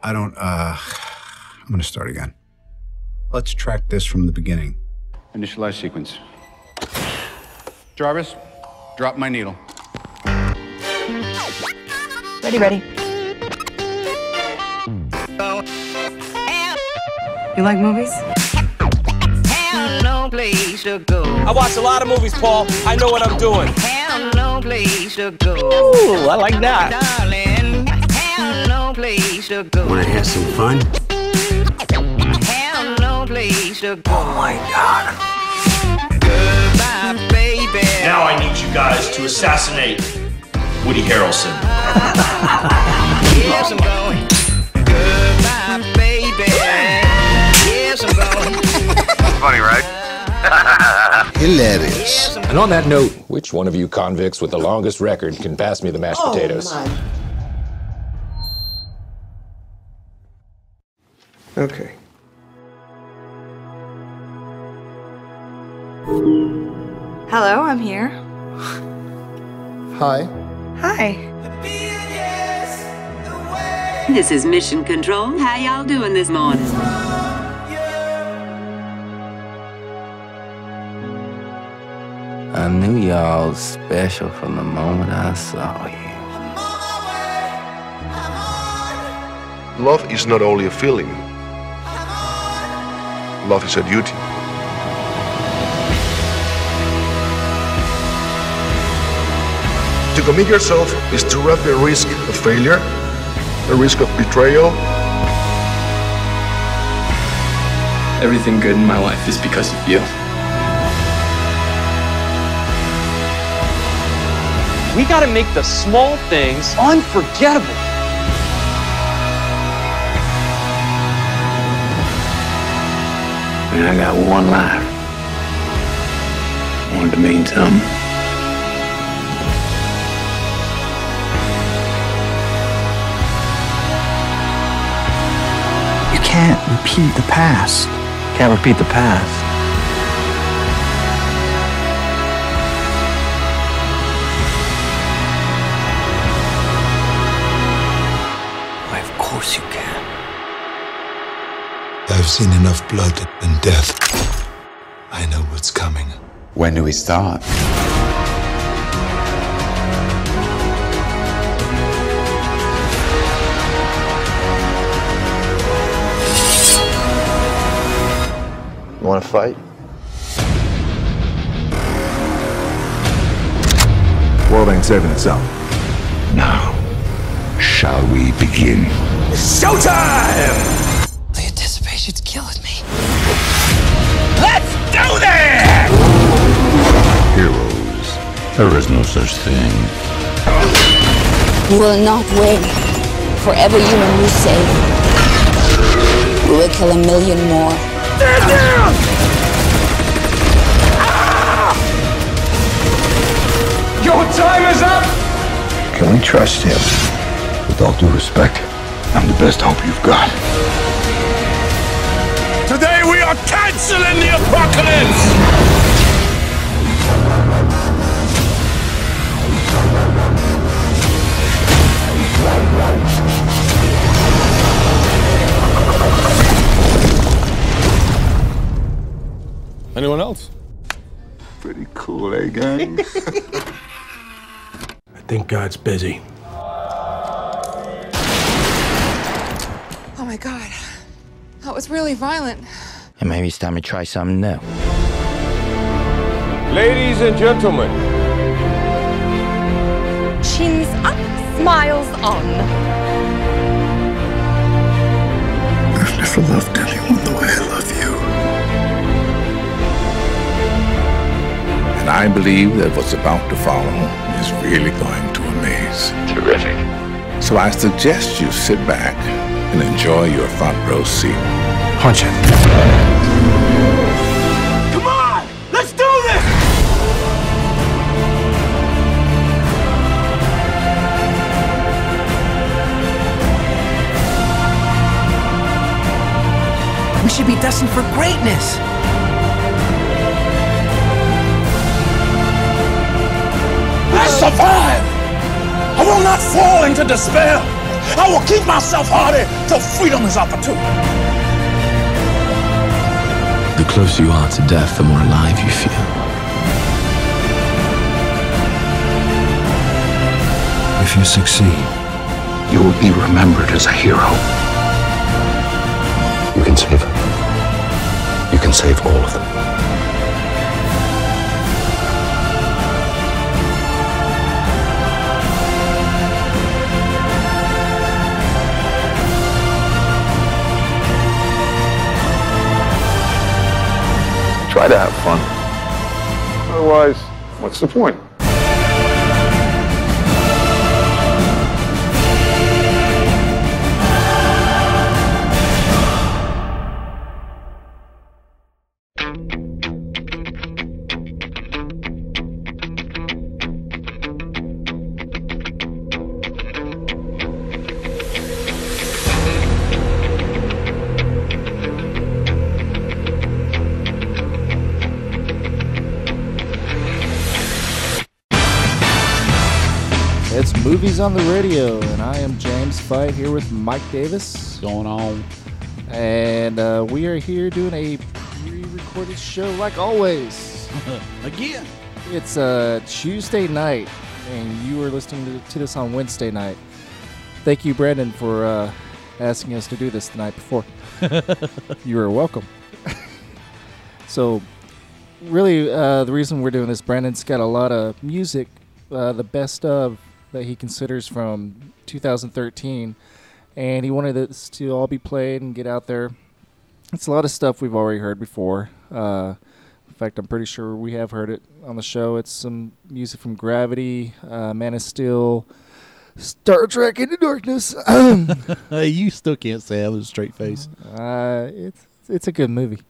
I don't, uh, I'm gonna start again. Let's track this from the beginning. Initialize sequence. Jarvis, drop my needle. Ready, ready. You like movies? no place to go. I watch a lot of movies, Paul. I know what I'm doing. Have no place to go. Ooh, I like that. Darling, have no place to go. Want to have some fun? Have no place to go. Oh my God. Goodbye, baby. Now I need you guys to assassinate Woody Harrelson. Yes, I'm going. Goodbye, baby. Yes, I'm going. Funny, right? Hilarious. And on that note, which one of you convicts with the longest record can pass me the mashed Oh, potatoes? my. Okay. Hello, I'm here. Hi. Hi. This is Mission Control. How y'all doing this morning? I knew y'all was special from the moment I saw you. Love is not only a feeling. Love is a duty. To commit yourself is to run the risk of failure, the risk of betrayal. Everything good in my life is because of you. We gotta make the small things unforgettable. I I got one life. I want to mean something. You can't repeat the past. Can't repeat the past. I've seen enough blood and death. I know what's coming. When do we start? You want to fight? World ain't saving itself. Now, shall we begin? Showtime! Let's do this! Heroes. There is no such thing. You will not win. For every human we save, we will kill a million more. Stand down! Ah! Your time is up! Can we trust him? With all due respect, I'm the best hope you've got. Today we are canceling the apocalypse! Anyone else? Pretty cool, eh, gang? I think God's busy. Oh my god. That was really violent. And maybe it's time to try something new. Ladies and gentlemen, Chins up, smiles on. I've never loved anyone the way I love you. And I believe that what's about to follow is really going to amaze. Terrific. So I suggest you sit back and enjoy your front row seat. Punch it. Come on! Let's do this! We should be destined for greatness. I survive! I will not fall into despair! I will keep myself hardy till freedom is opportune. The closer you are to death, the more alive you feel. If you succeed, You will be remembered as a hero. You can save them. You can save all of them. Try to have fun. Otherwise, what's the point? Movies on the Radio, and I am James Fight here with Mike Davis. Going on. And uh, we are here doing a pre recorded show like always. Again. It's uh, Tuesday night, and you are listening to, to this on Wednesday night. Thank you, Brandon, for uh, asking us to do this the night before. you are welcome. so, really, uh, the reason we're doing this, Brandon's got a lot of music, uh, the best of that he considers from 2013, and he wanted this to all be played and get out there. It's a lot of stuff we've already heard before. Uh, in fact, I'm pretty sure we have heard it on the show. It's some music from Gravity, uh, Man of Steel, Star Trek Into Darkness. you still can't say that with a straight face. Uh, it's it's a good movie.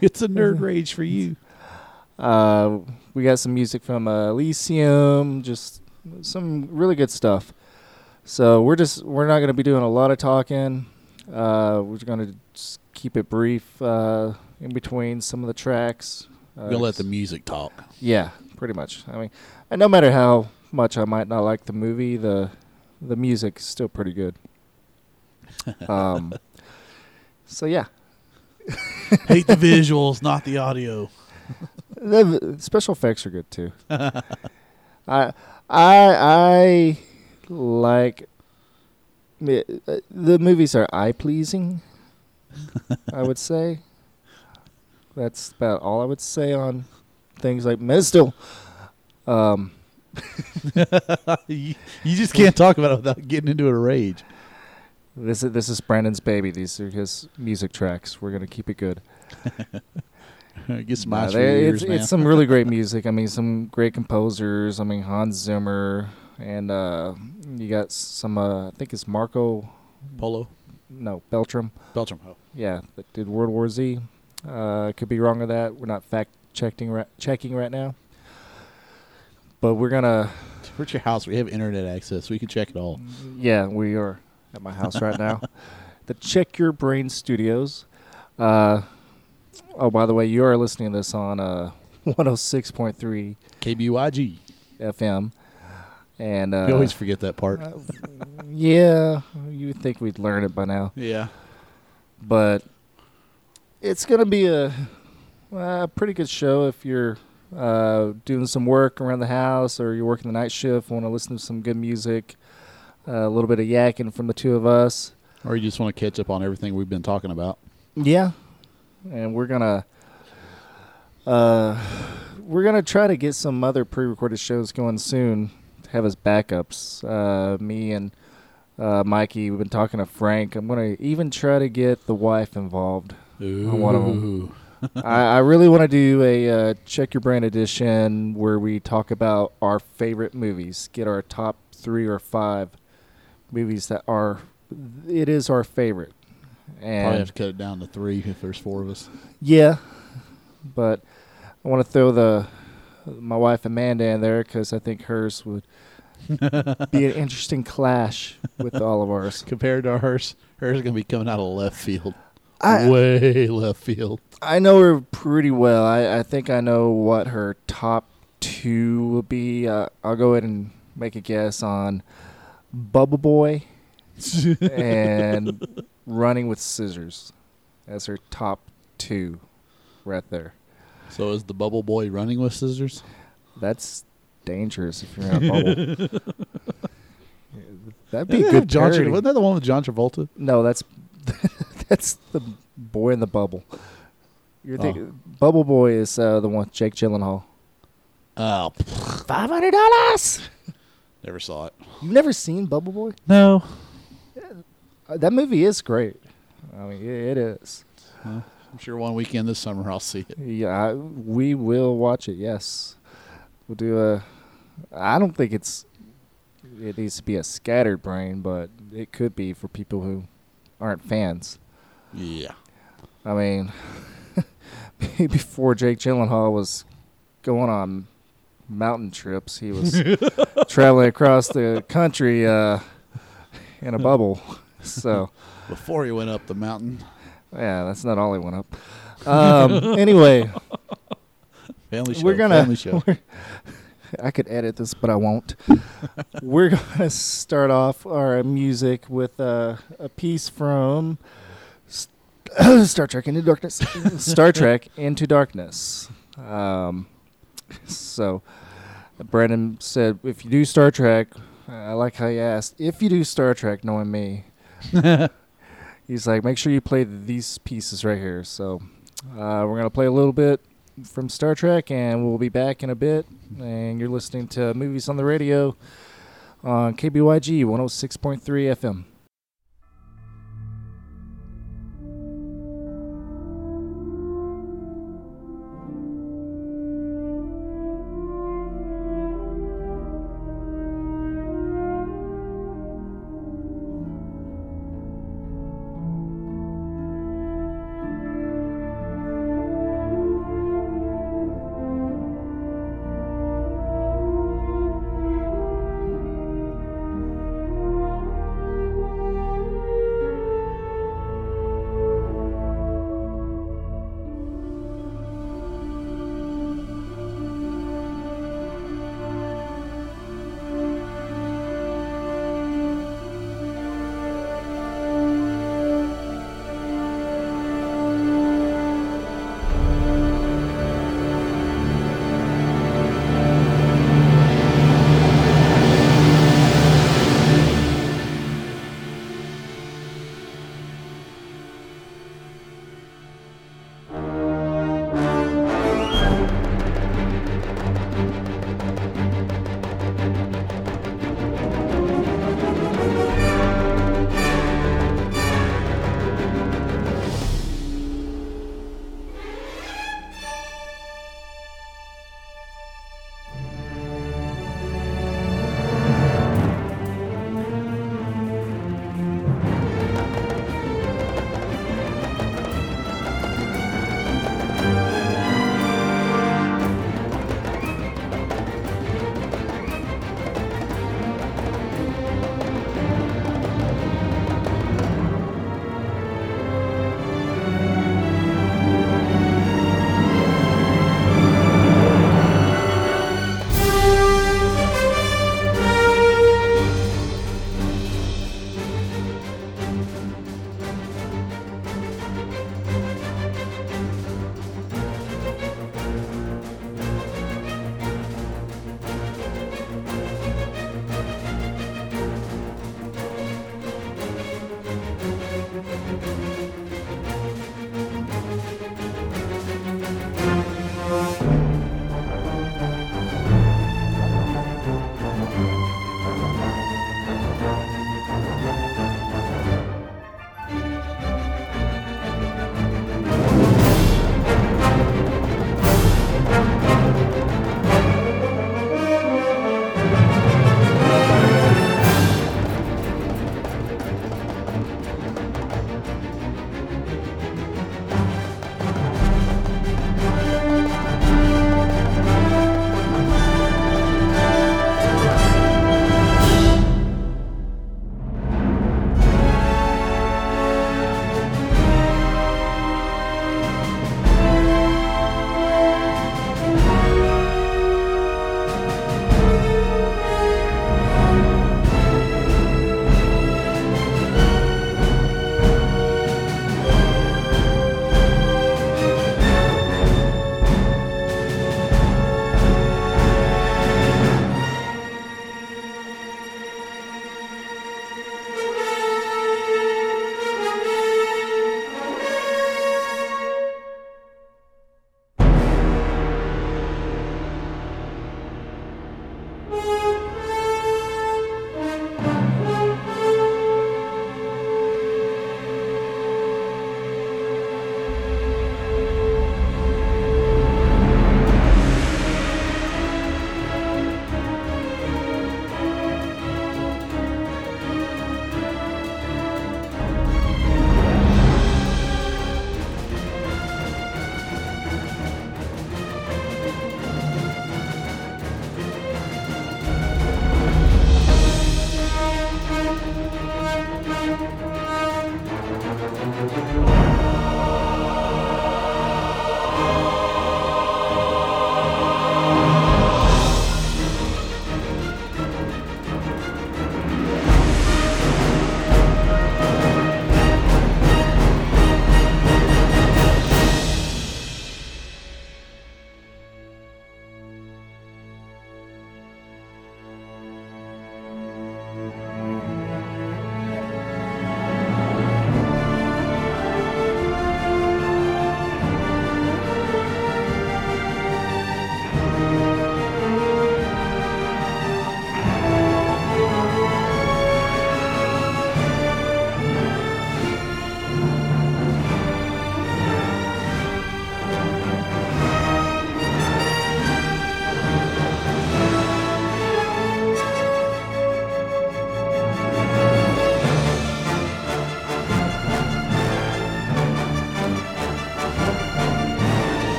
It's a nerd rage for you. Uh, we got some music from uh, Elysium, just some really good stuff. So we're just we're not going to be doing a lot of talking. Uh, we're going to keep it brief uh, in between some of the tracks. Uh, gonna let the music talk. Yeah, pretty much. I mean, and no matter how much I might not like the movie, the the music is still pretty good. Um, so yeah, Hate the visuals, not the audio. the special effects are good too. I I I like uh, the movies are eye pleasing. I would say that's about all I would say on things like Steel. Um, you, you just can't talk about it without getting into a rage. This is this is Brandon's baby. These are his music tracks. We're gonna keep it good. Get some for they- it's, it's some really great music. I mean, some great composers. I mean, Hans Zimmer, and uh, you got some. Uh, I think it's Marco Polo. No, Beltram. Beltram, oh. Yeah, that did World War Z. Uh, could be wrong with that. We're not fact checking right, checking right now. But we're gonna. We're at your house. We have internet access. We can check it all. Yeah, we are at my house right now. The Check Your Brain Studios. Uh, oh, by the way, you are listening to this on uh, 106.3 KBYG FM. And uh, You always forget that part. uh, yeah, you would think we'd learn it by now. Yeah. But it's going to be a, a pretty good show if you're uh, doing some work around the house or you're working the night shift, want to listen to some good music, uh, a little bit of yakking from the two of us. Or you just want to catch up on everything we've been talking about. Yeah, and we're gonna uh, we're gonna try to get some other pre-recorded shows going soon. To have as backups. Uh, me and uh, Mikey. We've been talking to Frank. I'm gonna even try to get the wife involved on one of them. I, I really want to do a uh, check your brain edition where we talk about our favorite movies. Get our top three or five movies that are it is our favorite. And Probably have to cut it down to three if there's four of us. yeah, but I want to throw the my wife Amanda in there because I think hers would be an interesting clash with all of ours. Compared to ours, hers is going to be coming out of left field. I- Way left field. I know her pretty well. I, I think I know what her top two will be. Uh, I'll go ahead and make a guess on Bubble Boy and Running with Scissors as her top two, right there. So is the Bubble Boy running with scissors? That's dangerous if you're in a bubble. That'd be a good John, Tra- Wasn't that the one with John Travolta? No, that's that's the boy in the bubble. You're Oh. thinking Bubble Boy is uh, the one with Jake Gyllenhaal. Oh, Five hundred dollars. never saw it. You've never seen Bubble Boy? No. Uh, that movie is great. I mean, it, it is. I'm sure one weekend this summer I'll see it. Yeah, I, we will watch it. Yes, we'll do a. I don't think it's. It needs to be a scattered brain, but it could be for people who aren't fans. Yeah. I mean, before Jake Gyllenhaal was going on mountain trips, he was traveling across the country uh, in a bubble. So, Before he went up the mountain. yeah, that's not all he went up. Um, anyway, Family show. we're gonna. family show. we're- I could edit this, but I won't. we're gonna start off our music with uh, a piece from Star Trek Into Darkness. Star Trek Into Darkness. Um, so, Brandon said, if you do Star Trek, I like how you asked, if you do Star Trek, knowing me, he's like, make sure you play these pieces right here. So, uh, we're gonna play a little bit from Star Trek, and we'll be back in a bit. And you're listening to movies on the radio on KBYG 106.3 FM.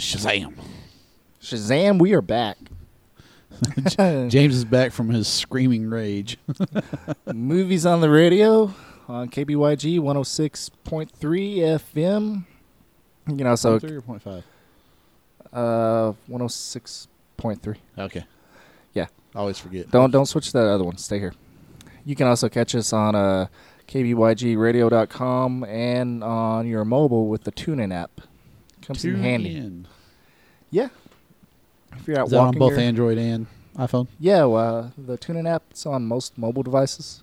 Shazam. Shazam, we are back. James is back from his screaming rage. Movies on the radio on KBYG 106.3 FM. You can also 0.3 or 0.5? uh 106.3. Okay. Yeah. I always forget. Don't don't switch to that other one. Stay here. You can also catch us on uh kbygradio.com and on your mobile with the TuneIn app. Comes in handy. in. Yeah. If you're out Is that on walking both your- Android and iPhone? Yeah, well, uh, the TuneIn app is on most mobile devices.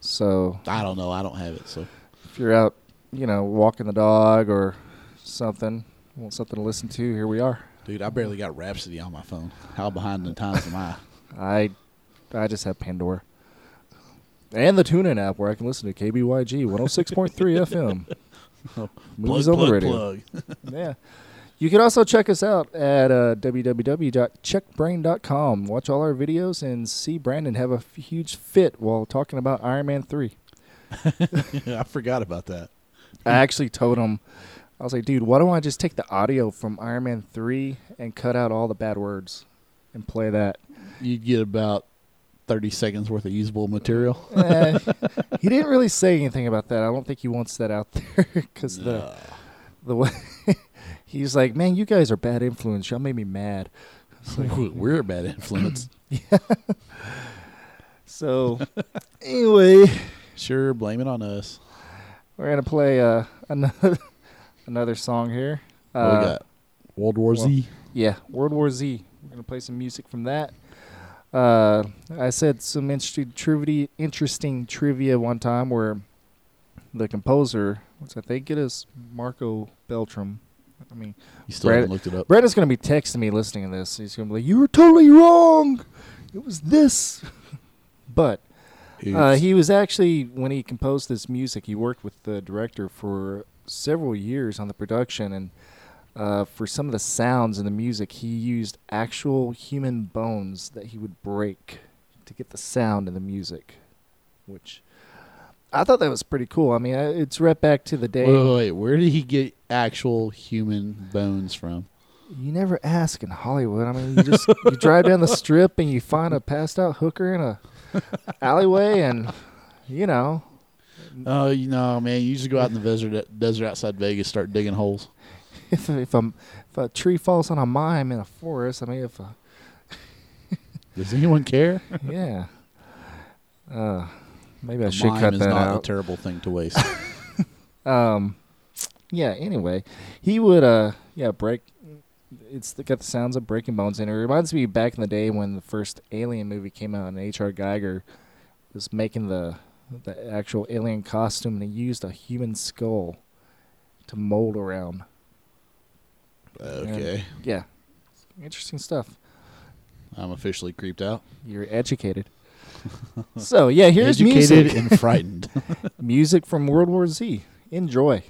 So I don't know. I don't have it. So if you're out, you know, walking the dog or something, want something to listen to, here we are. Dude, I barely got Rhapsody on my phone. How behind the times am I? I I just have Pandora. And the TuneIn app where I can listen to KBYG 106.3 FM. Movies Plug, on the plug, radio. plug. yeah. You can also check us out at uh, www.checkbrain.com. Watch all our videos and see Brandon have a f- huge fit while talking about Iron Man 3. I forgot about that. I actually told him, I was like, dude, why don't I just take the audio from Iron Man 3 and cut out all the bad words and play that? You'd get about 30 seconds worth of usable material. Eh, he didn't really say anything about that. I don't think he wants that out there because the the way he's like, man, you guys are bad influence. Y'all made me mad. Like, We're a bad influence. yeah. So anyway, Sure, blame it on us. we're gonna play uh, another another song here. What we Uh, got? World War Z? Yeah, World War Z. We're gonna play some music from that. Uh, I said some interesting trivia, interesting trivia one time where the composer, which I think it is Marco Beltram, I mean, You still haven't looked it up. Brandon's going to be texting me listening to this. He's going to be like, "You were totally wrong. It was this." but uh, he was actually when he composed this music, he worked with the director for several years on the production, and uh, for some of the sounds and the music, he used actual human bones that he would break to get the sound and the music, which. I thought that was pretty cool. I mean, I- it's right back to the day. Wait, wait, wait. Where did he get actual human bones from? You never ask in Hollywood. I mean, you just you drive down the strip and you find a passed out hooker in a alleyway, and you know, Oh, you know, man, you just go out in the desert, desert outside Vegas, start digging holes. if if a if a tree falls on a mime in a forest, I mean, if a Does anyone care? yeah, uh, maybe I A should cut is that not out. a terrible thing to waste. um, yeah. Anyway, he would uh yeah break. It's got the sounds of breaking bones in it. It reminds me back in the day when the first Alien movie came out, and H.R. Giger was making the the actual alien costume, and he used a human skull to mold around. Okay. And, yeah, interesting stuff. I'm officially creeped out. You're educated. so yeah, here's music. Educated music. and frightened. music from World War Z. Enjoy.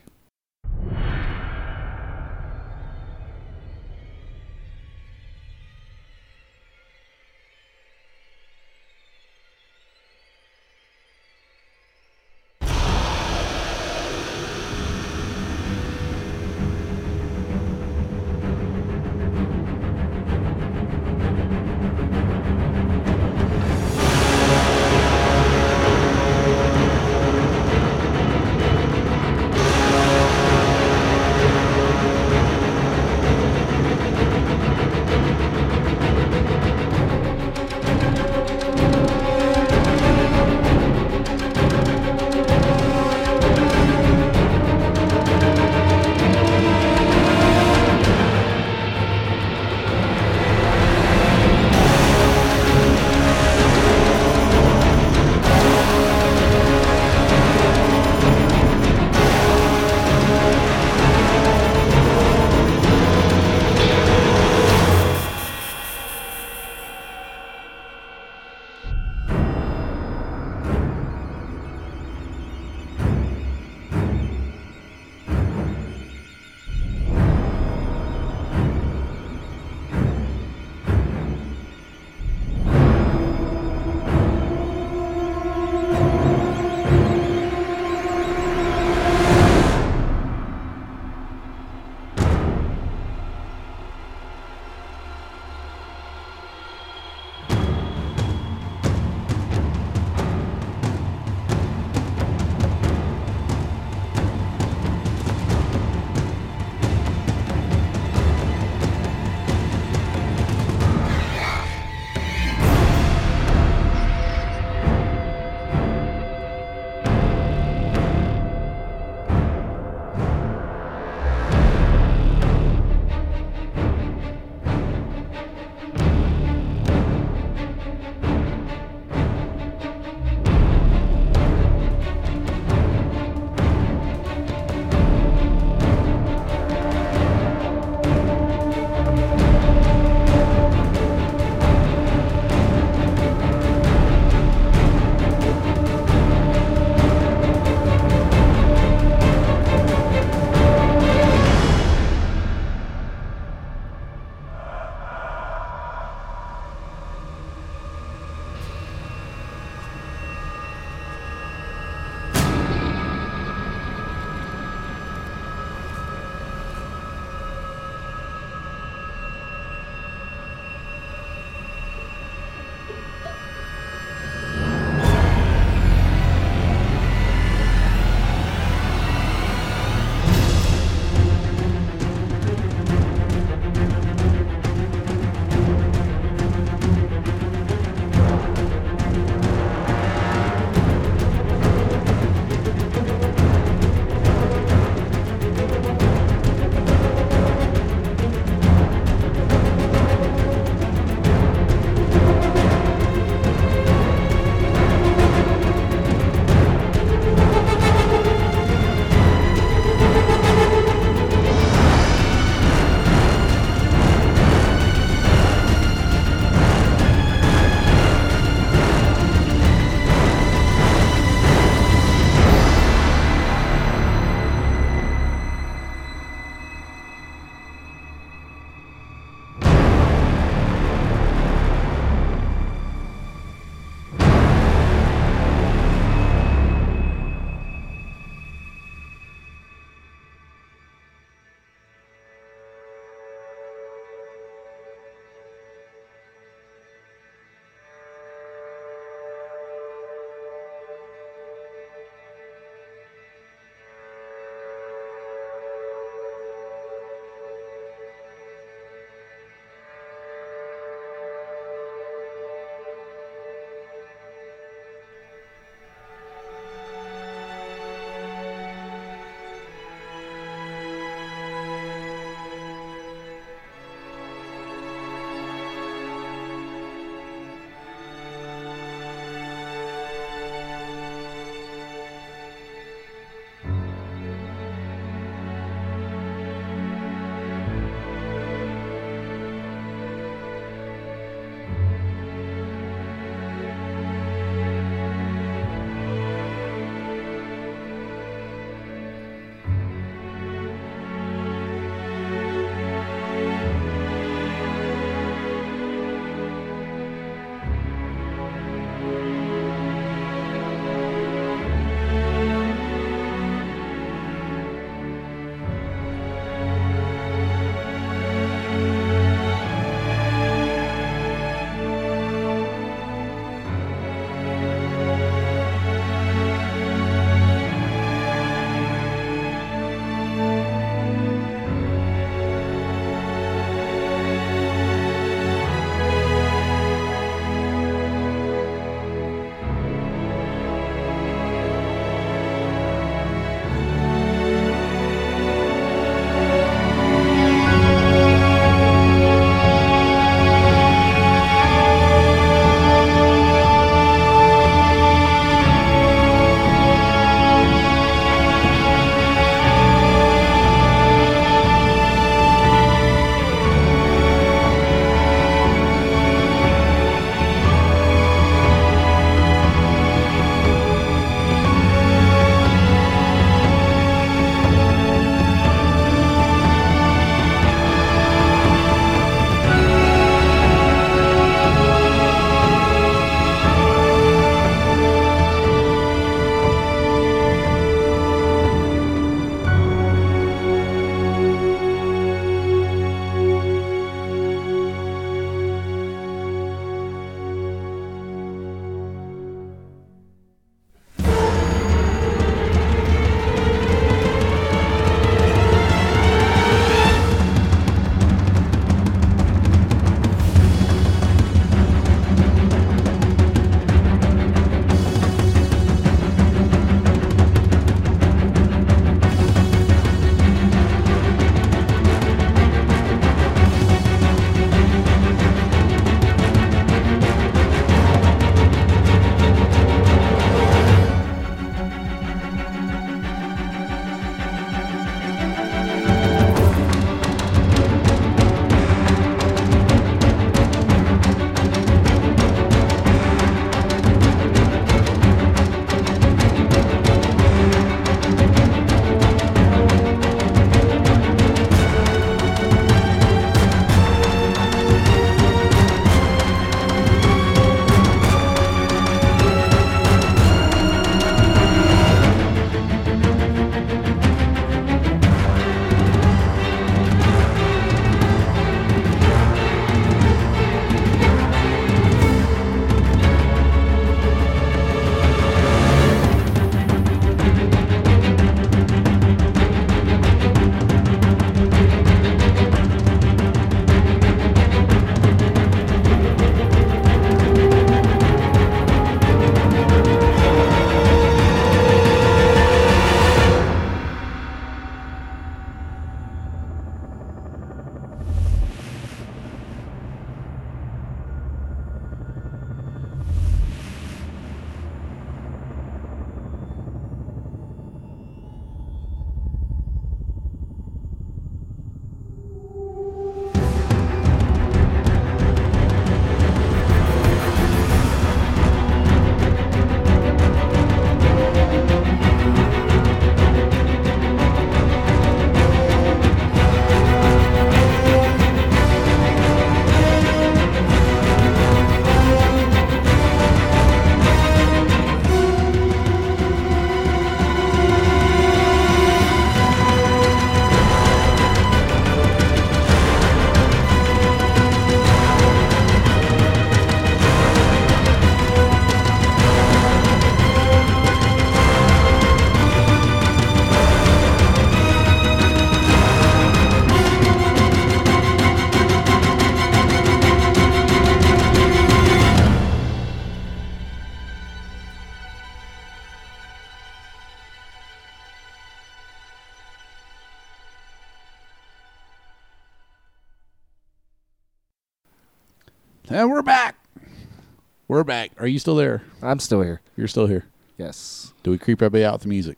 We're back. Are you still there? I'm still here. You're still here. Yes. Do we creep everybody out with the music?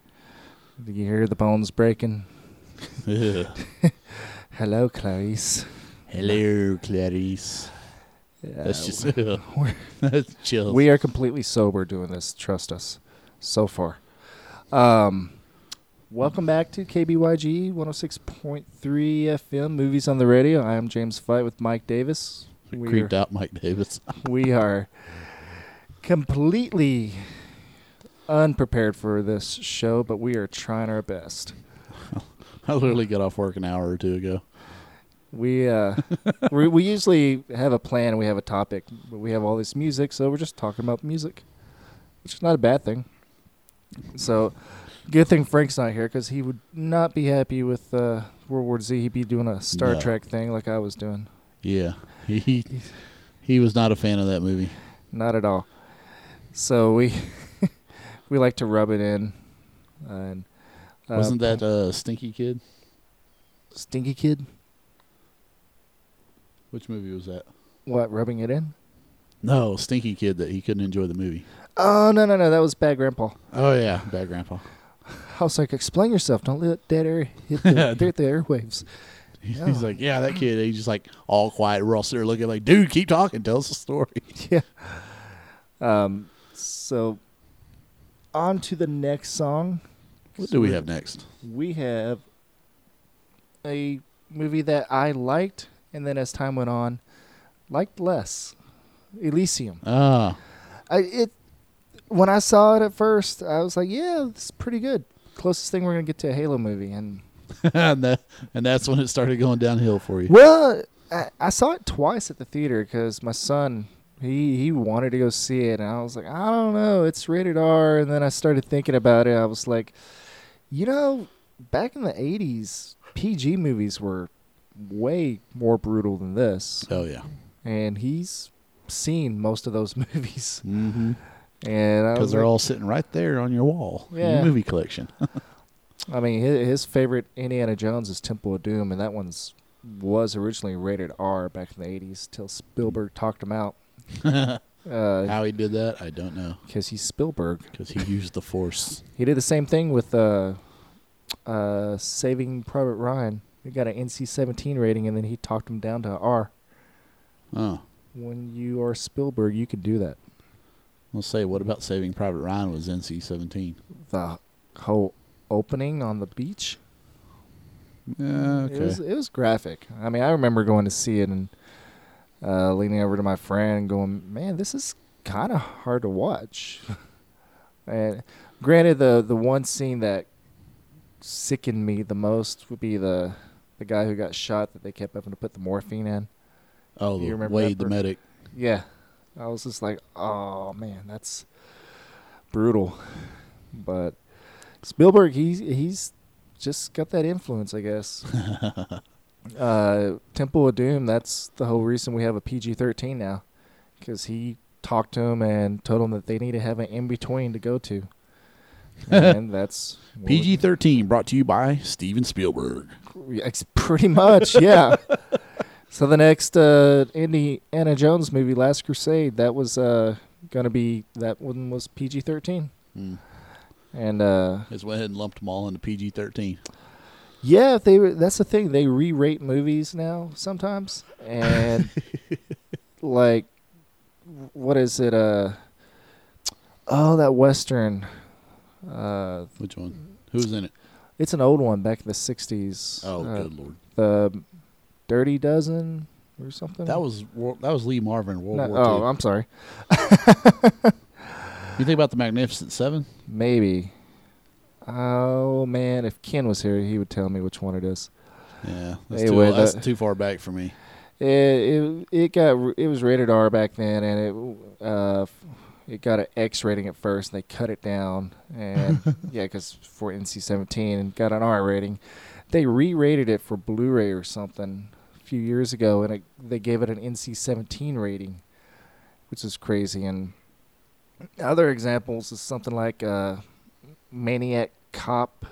Do you hear the bones breaking? Hello, Clarice. Hello, Clarice. Yeah, That's just that's chills. We are completely sober doing this. Trust us. So far. Um, welcome back to KBYG 106.3 FM Movies on the Radio. I am James Fight with Mike Davis. We creeped are, out Mike Davis. we are completely unprepared for this show, but we are trying our best. I literally got off work an hour or two ago. We uh, we we usually have a plan and we have a topic, but we have all this music, so we're just talking about music, which is not a bad thing. So, good thing Frank's not here because he would not be happy with uh, World War Z. He'd be doing a Star No. Trek thing like I was doing. Yeah, he he was not a fan of that movie. Not at all. So we we like to rub it in. And uh, Wasn't that uh, Stinky Kid? Stinky Kid? Which movie was that? What rubbing it in? No, Stinky Kid that he couldn't enjoy the movie. Oh no no no! That was Bad Grandpa. Oh yeah, Bad Grandpa. I was like, explain yourself. Don't let dead air hit the, hit the airwaves. He's Yeah. like, yeah, that kid. He's just like all quiet. We're all sitting there looking like, dude, keep talking. Tell us a story. yeah. Um. So, on to the next song. What do we have next? We have a movie that I liked, and then as time went on, liked less. Elysium. Ah, I it when I saw it at first, I was like, yeah, it's pretty good. Closest thing we're gonna get to a Halo movie, and and that, and that's when it started going downhill for you. Well, I, I saw it twice at the theater because my son he he wanted to go see it, and I was like, I don't know, it's rated R. And then I started thinking about it. I was like, you know, back in the '80s, PG movies were way more brutal than this. Oh yeah, and he's seen most of those movies. Mm-hmm. And because they're like- all sitting right there on your wall. Yeah. your movie collection. I mean, his, his favorite Indiana Jones is Temple of Doom, and that one's was originally rated R back in the '80s till Spielberg talked him out. Uh, How he did that, I don't know. Because he's Spielberg. Because he used the Force. He did the same thing with uh, uh, Saving Private Ryan. He got an NC-17 rating, and then he talked him down to R. Oh, When you are Spielberg, you can do that. I'll say, what about Saving Private Ryan was NC-17? The whole opening on the beach. Yeah, It okay. was it was graphic. I mean, I remember going to see it and uh, leaning over to my friend and going, "Man, this is kind of hard to watch." and granted, the the one scene that sickened me the most would be the the guy who got shot that they kept having to put the morphine in. Oh, Do you remember Wade, the medic. Yeah, I was just like, "Oh man, that's brutal." But Spielberg, he's he's just got that influence, I guess. uh, Temple of Doom. That's the whole reason we have a PG thirteen now, because he talked to him and told him that they need to have an in between to go to, and that's PG-13 brought to you by Steven Spielberg. It's Pretty much, yeah. so the next uh, Indiana Jones movie, Last Crusade, that was uh, gonna be that one was PG thirteen, Hmm. and uh, Just went ahead and lumped them all into PG-13. Yeah, they that's the thing. They re-rate movies now sometimes, and like, what is it? Uh, oh, that western. Uh, Which one? Who's in it? It's an old one back in the '60s. Oh, uh, good lord. The Dirty Dozen or something. That was that was Lee Marvin, World No- War oh, II. I'm sorry. You think about the Magnificent Seven? Maybe. Oh man, if Ken was here, he would tell me which one it is. Yeah, that's, Anyway, too, that's too far back for me. It, it it got it was rated R back then, and it uh it got an X rating at first, and they cut it down, and yeah, because for NC-17 and got an R rating. They re-rated it for Blu-ray or something a few years ago, and it, they gave it an NC-17 rating, which is crazy. And other examples is something like uh, Maniac Cop.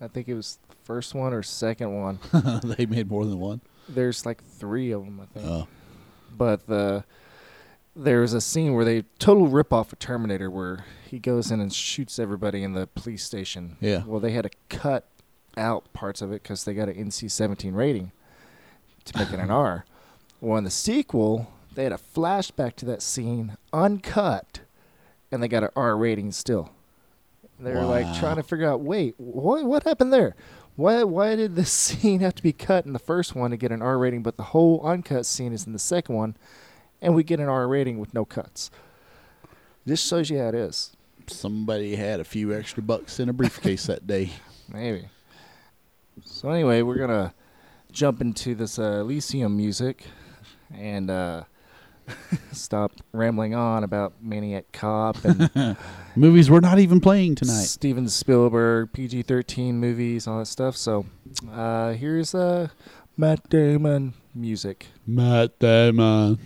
I think it was the first one or second one. they made more than one. There's like three of them, I think. Oh. But the there's a scene where they total rip off a Terminator where he goes in and shoots everybody in the police station. Yeah. Well, they had to cut out parts of it because they got an NC-17 rating to make it an R. Well, in the sequel, they had a flashback to that scene uncut, and they got an R rating still. They're like trying to figure out, wait, what what happened there? Why why did this scene have to be cut in the first one to get an R rating, but the whole uncut scene is in the second one, and we get an R rating with no cuts? This shows you how it is. Somebody had a few extra bucks in a briefcase that day. Maybe. So anyway, we're gonna jump into this uh, Elysium music and uh, stop rambling on about Maniac Cop and Movies we're not even playing tonight. Steven Spielberg, PG thirteen movies, all that stuff. So uh, here's uh, Matt Damon music. Matt Damon.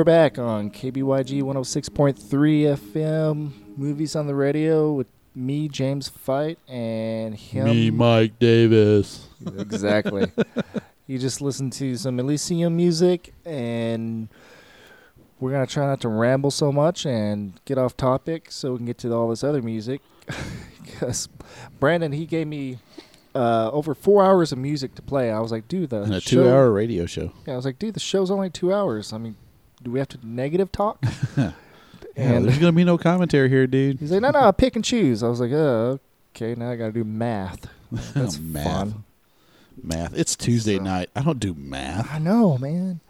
We're back on KBYG 106.3 FM, movies on the radio with me, James Fight, and him. Me, Mike Davis. Exactly. you just listened to some Elysium music, and we're going to try not to ramble so much and get off topic so we can get to all this other music. Because Brandon, he gave me uh, over four hours of music to play. I was like, dude, the And a show- two-hour radio show. Yeah, I was like, dude, the show's only two hours. I mean, do we have to negative talk? Yeah, And- there's gonna be no commentary here, dude. He's like, no, no, pick and choose. I was like, oh, okay, now I got to do math. That's math. fun. Math. It's Tuesday night. I don't do math. I know, man.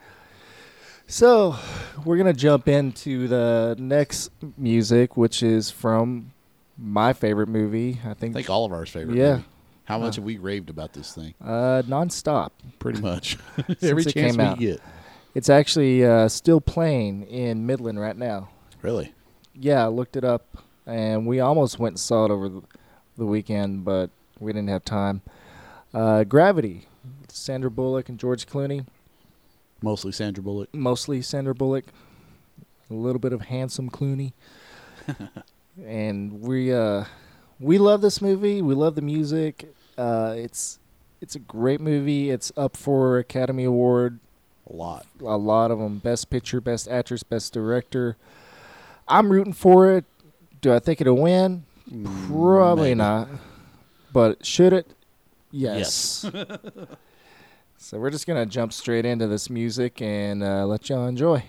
So, we're going to jump into the next music, which is from my favorite movie. I think, I think all of ours favorite. Yeah. movie. How much Uh, have we raved about this thing? Uh, nonstop. Pretty much. Every chance we out. get. It's actually uh, still playing in Midland right now. Really? Yeah, I looked it up, and we almost went and saw it over the, the weekend, but we didn't have time. Uh, Gravity, Sandra Bullock and George Clooney. Mostly Sandra Bullock. Mostly Sandra Bullock. A little bit of handsome Clooney. and we uh, we love this movie. We love the music. Uh, it's it's a great movie. It's up for Academy Award. A lot. A lot of them. Best Picture, Best Actress, Best Director. I'm rooting for it. Do I think it'll win? Probably maybe. not. But should it? Yes. so we're just gonna jump straight into this music and uh, let y'all enjoy.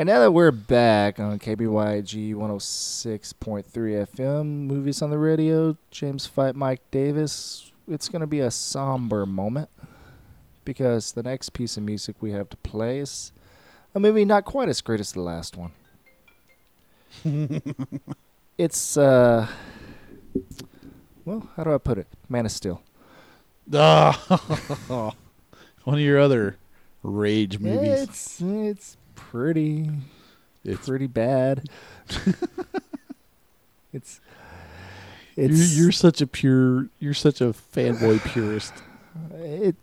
And now that we're back on KBYG 106.3 FM, movies on the radio, James Fight Mike Davis, it's going to be a somber moment because the next piece of music we have to play is a movie not quite as great as the last one. it's, uh, well, how do I put it? Man of Steel. Ah, one of your other rage movies. It's, it's pretty, It's- pretty bad. it's, You're, it's, you're such a pure. You're such a fanboy purist. It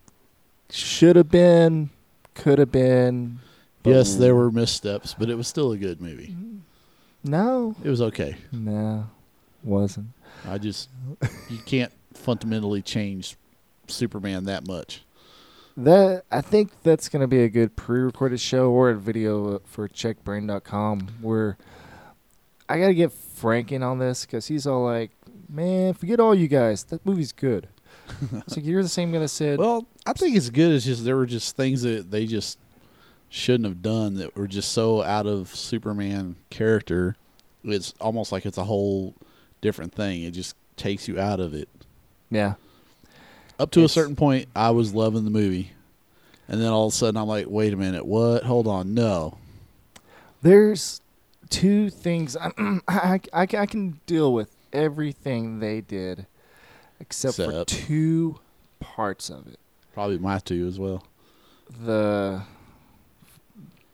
should have been, could have been. Yes, there were missteps, but it was still a good movie. No, It was okay. no, wasn't. I just you can't fundamentally change Superman that much. That I think that's gonna be a good pre-recorded show or a video for checkbrain.com where I gotta get Frank in on this because he's all like, "Man, forget all you guys. That movie's good." it's like you're the same guy that said, Well, I think it's good. It's just there were just things that they just shouldn't have done that were just so out of Superman character. It's almost like it's a whole different thing. It just takes you out of it. "Yeah, Up to a certain point, I was loving the movie, and then all of a sudden, I'm like, "Wait a minute, what? Hold on, no." There's two things I, I, I, I can deal with everything they did except for two parts of it. Probably my two as well. The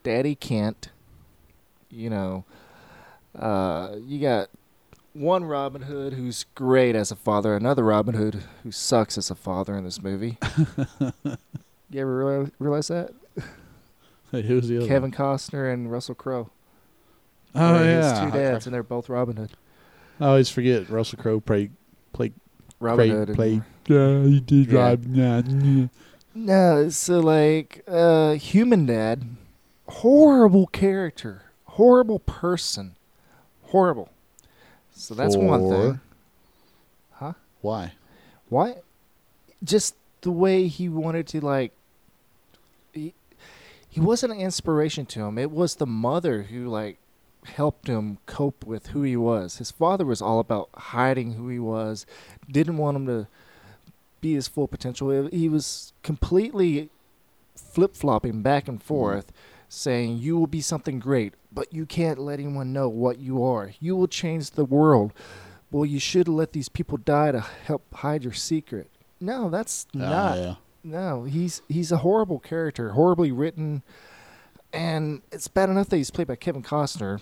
Daddy Kent, you know, uh, you got one Robin Hood who's great as a father, another Robin Hood who sucks as a father in this movie. you ever realize, realize that? Hey, who's the other? Kevin Costner and Russell Crowe. Oh They're yeah, his two I- dads, and they're both Robin Hood. I always forget Russell Crowe played played Robin played, Hood. played yeah, he did Yeah. Robin. Yeah. No, so like uh human dad, horrible character, horrible person, horrible. So that's one thing. Huh? Why? Why? Just the way he wanted to like. He, he wasn't an inspiration to him. It was the mother who like helped him cope with who he was. His father was all about hiding who he was, didn't want him to be his full potential. He was completely flip flopping back and forth, saying, You will be something great, but you can't let anyone know what you are. You will change the world. Well, you should let these people die to help hide your secret. No, that's Ah, not. yeah. No, he's he's a horrible character, horribly written, and it's bad enough that he's played by Kevin Costner.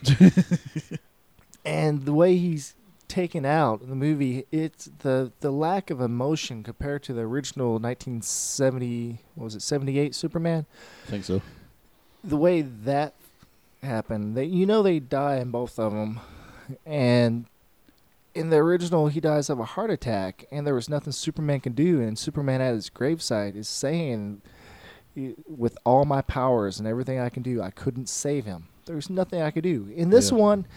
and the way he's taken out in the movie, it's the the lack of emotion compared to the original 1970, what was it, 78 Superman? I think so. The way that happened, they you know they die in both of them, and in the original he dies of a heart attack, and there was nothing Superman can do, and Superman at his gravesite is saying, "With all my powers and everything I can do, I couldn't save him. There's nothing I could do." In this Yeah. one,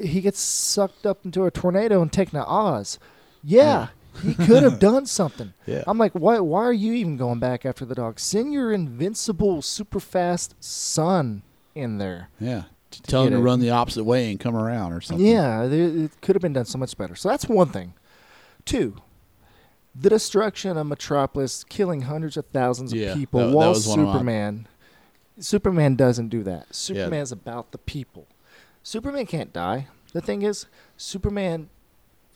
he gets sucked up into a tornado and taken to Oz. Yeah, he could have done something. Yeah. I'm like, why? Why are you even going back after the dog? Send your invincible, super fast son in there. Yeah. To Tell him to it. run the opposite way and come around or something. Yeah, it could have been done so much better. So that's one thing. Two, the destruction of Metropolis, killing hundreds of thousands Yeah, of people, that- that while was one Superman. Superman doesn't do that. Superman's about the people. Superman can't die. The thing is, Superman,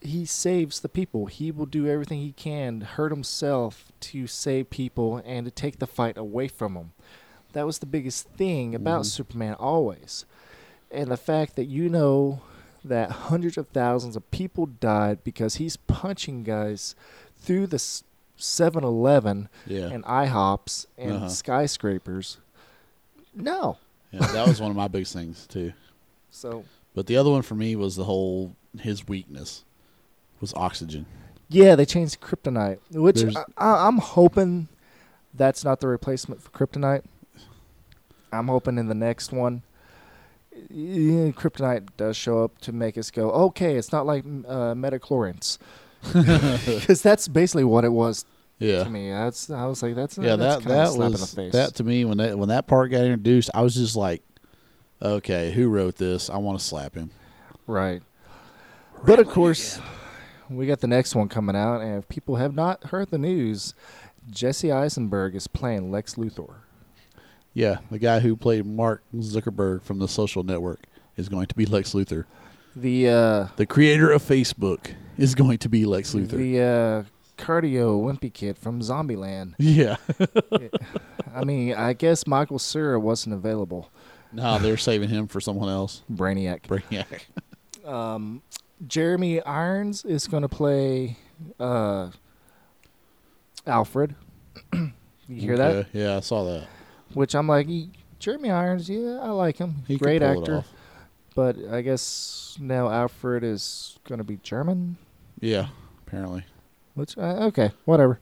he saves the people. He will do everything he can, to hurt himself to save people and to take the fight away from them. That was the biggest thing about Mhm. Superman always. And the fact that you know that hundreds of thousands of people died because he's punching guys through the 7 Eleven Yeah. and IHOPs and Uh-huh. skyscrapers. No. Yeah, that was one of my biggest things too. So, But the other one for me was the whole his weakness was oxygen. yeah, they changed kryptonite, which There's- I, I, I'm hoping that's not the replacement for kryptonite. I'm hoping in the next one, yeah, kryptonite does show up to make us go, okay, it's not like uh, midi-chlorians. Because that's basically what it was Yeah. to me. That's I was like, that's yeah, that's that that a slap in was the face. that to me when that when that part got introduced, I was just like, Okay, who wrote this? I want to slap him. Right. But of course, we got the next one coming out, and if people have not heard the news, Jesse Eisenberg is playing Lex Luthor. Yeah, the guy who played Mark Zuckerberg from the Social Network is going to be Lex Luthor. The uh, The creator of Facebook is going to be Lex Luthor. the uh, cardio wimpy kid from Zombieland. yeah. I mean, I guess Michael Cera wasn't available. no, they're saving him for someone else. Brainiac. Brainiac. Um, Jeremy Irons is going to play uh, Alfred. you hear that? Yeah, I saw that. Which I'm like, "He- Jeremy Irons, yeah, I like him. He Great actor. But I guess now Alfred is going to be German. Yeah, apparently. Which uh, okay, whatever.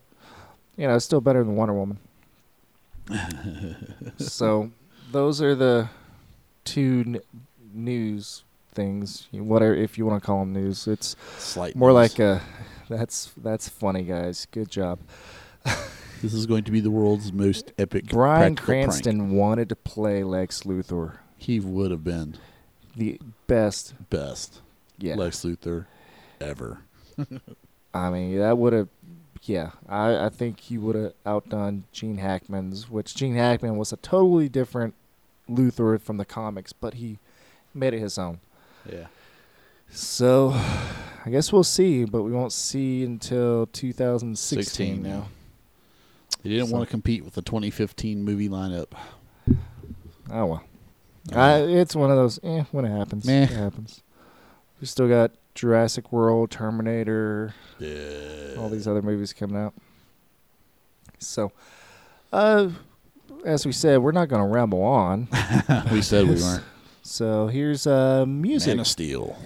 You know, it's still better than Wonder Woman. so those are the two n- news things. Whatever, if you want to call them news, it's Slight more news. like a. That's that's funny, guys. Good job. This is going to be the world's most epic. Bryan practical prank. Cranston wanted to play Lex Luthor. He would have been the best. best. Yeah. Lex Luthor ever. I mean, that would have. Yeah, I, I think he would have outdone Gene Hackman's, which Gene Hackman was a totally different Luthor from the comics, but he made it his own. Yeah. So, I guess we'll see, but we won't see until 2016 16 now. He didn't So- want to compete with the 2015 movie lineup. Oh well. I, it's one of those. Eh, when it happens, Meh. it happens. We still got Jurassic World, Terminator, yeah. all these other movies coming out. So, uh, as we said, we're not going to ramble on. We said we weren't. So here's uh, music. Man of Steel.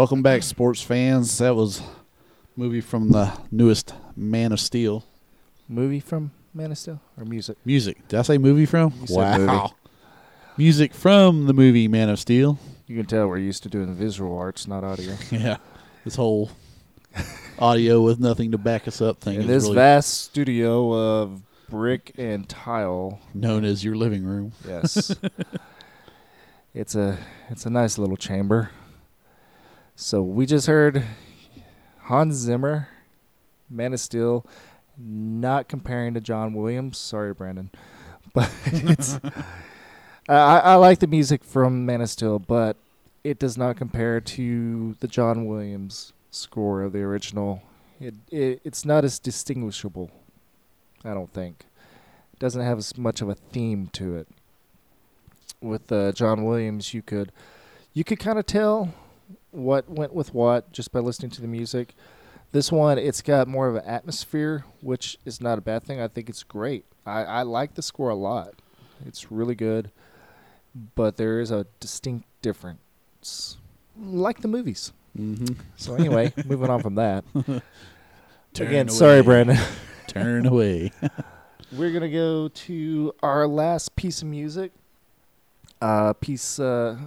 Welcome back, sports fans. That was movie from the newest Man of Steel. Movie from Man of Steel or music? Music. Did I say movie from? You wow. movie. Music from the movie Man of Steel. You can tell we're used to doing visual arts, not audio. Yeah. This whole audio with nothing to back us up thing. In is this really vast studio of brick and tile, known as your living room. yes, it's a it's a nice little chamber. So we just heard Hans Zimmer, Man of Steel, not comparing to John Williams. Sorry, Brandon, but it's. I, I like the music from Man of Steel, but it does not compare to the John Williams score of the original. It, it it's not as distinguishable. I don't think. It doesn't have as much of a theme to it. With uh, John Williams, you could you could kind of tell what went with what just by listening to the music. This one, it's got more of an atmosphere, which is not a bad thing. I think it's great. I, I like the score a lot. It's really good, but there is a distinct difference, like the movies. Mm-hmm. So anyway, moving on from that. Turn Again, sorry. Brandon. Turn away. We're gonna go to our last piece of music. Uh, piece uh,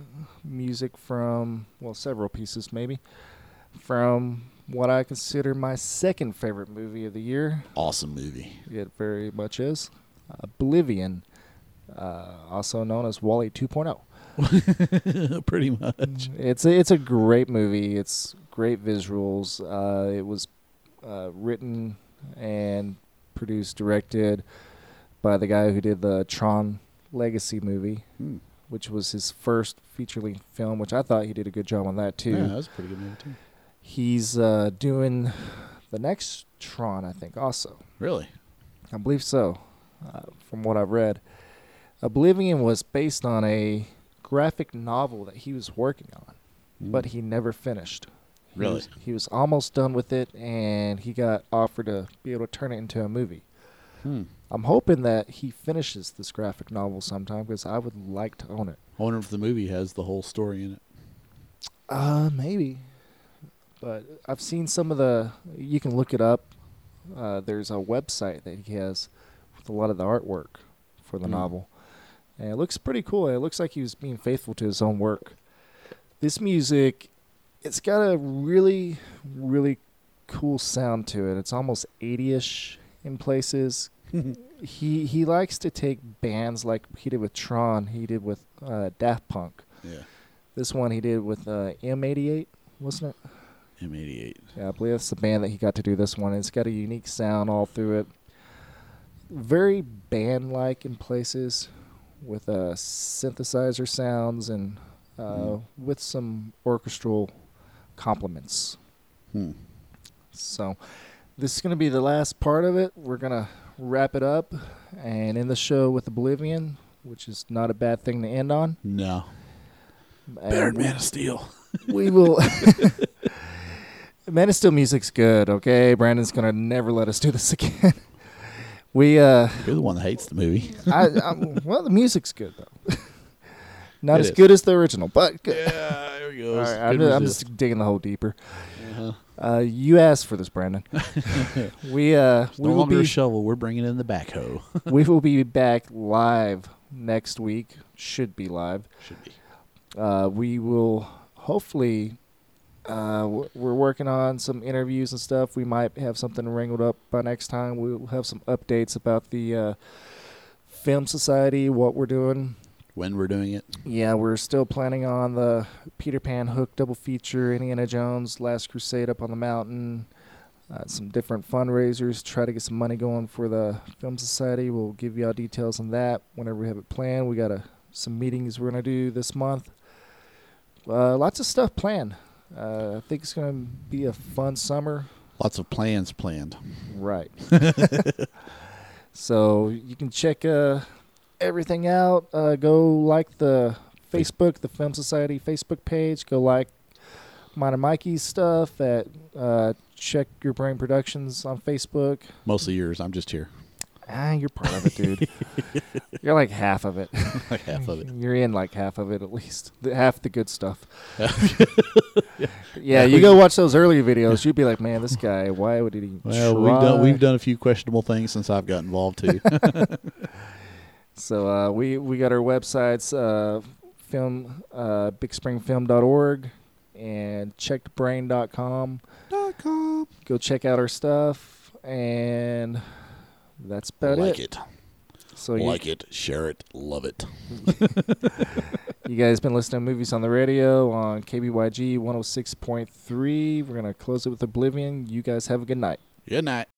music from well, several pieces maybe from what I consider my second favorite movie of the year. Awesome movie. It very much is Oblivion, uh, also known as WALL-E 2.0. Pretty much. It's a, it's a great movie. It's great visuals. Uh, it was uh, written and produced, directed by the guy who did the Tron Legacy movie, Hmm. Which was his first feature-length film. Which I thought he did a good job on that too. Yeah, that was a pretty good movie too. He's uh, doing the next Tron, I think, also. Really? I believe so, uh, from what I've read. Oblivion was based on a graphic novel that he was working on, but he never finished. He Really? was- he was almost done with it, and he got offered to be able to turn it into a movie. Hmm. I'm hoping that he finishes this graphic novel sometime because I would like to own it. I wonder if the movie has the whole story in it. Uh, maybe. But I've seen some of the. You can look it up. Uh, there's a website that he has with a lot of the artwork for the Hmm. novel, and it looks pretty cool. It looks like he was being faithful to his own work. This music, it's got a really, really cool sound to it. It's almost 80ish in places. He he likes to take bands like he did with Tron. He did with uh, Daft Punk. Yeah. This one he did with uh, M88, wasn't it? M88. Yeah, I believe that's the band that he got to do this one. It's got a unique sound all through it. Very band-like in places, with uh, synthesizer sounds and uh, with some orchestral complements. Hmm. So, this is going to be the last part of it. We're going to wrap it up and end the show with Oblivion, which is not a bad thing to end on. No. And Better we- Man of Steel. we will. Man of Steel music's good, okay? Brandon's gonna never let us do this again. we uh, You're the one that hates the movie. I, I well, the music's good though. Not It as is. good as the original, but good. Yeah, there he goes. All right, I'm, just, I'm just digging the hole deeper. Uh, you asked for this, Brandon. we uh, we no will longer a shovel. We're bringing in the backhoe. we will be back live next week. Should be live. Should be. Uh, we will hopefully. Uh, we're working on some interviews and stuff. We might have something wrangled up by next time. We'll have some updates about the uh, film society, what we're doing. When we're doing it. Yeah, we're still planning on the Peter Pan Hook double feature, Indiana Jones, Last Crusade up on the mountain, uh, some different fundraisers, try to get some money going for the Film Society. We'll give y'all details on that whenever we have it planned. We got a, some meetings we're going to do this month. Uh, lots of stuff planned. Uh, I think it's going to be a fun summer. Lots of plans planned. Right. so you can check uh, everything out. Uh, go like the Facebook, the Film Society Facebook page. Go like mine and Mikey's stuff at uh, Check Your Brain Productions on Facebook. Mostly yours. I'm just here. Ah, you're part of it, dude. you're like half of it. Like half of it. You're in like half of it at least. The, half the good stuff. Yeah. yeah, you go watch those earlier videos. You'd be like, man, this guy. Why would he? Well, we've done we've done a few questionable things since I've got involved too. So uh, we we got our websites, uh, film uh, bigspringfilm.org and checkedbrain.com. Dot com. Go check out our stuff, and that's about like it. it. So you- like it, share it, love it. You guys been listening to movies on the radio on KBYG 106.3. We're gonna close it with Oblivion. You guys have a good night. Good night.